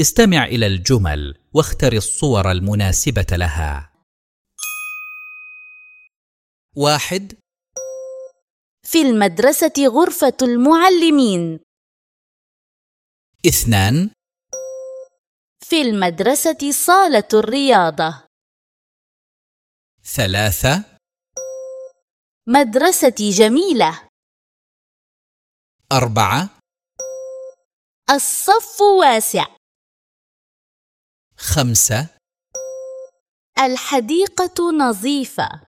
استمع إلى الجمل واختر الصور المناسبة لها. واحد. في المدرسة غرفة المعلمين. اثنان. في المدرسة صالة الرياضة. ثلاثة. مدرستي جميلة. أربعة. الصف واسع. خمسة. الحديقة نظيفة.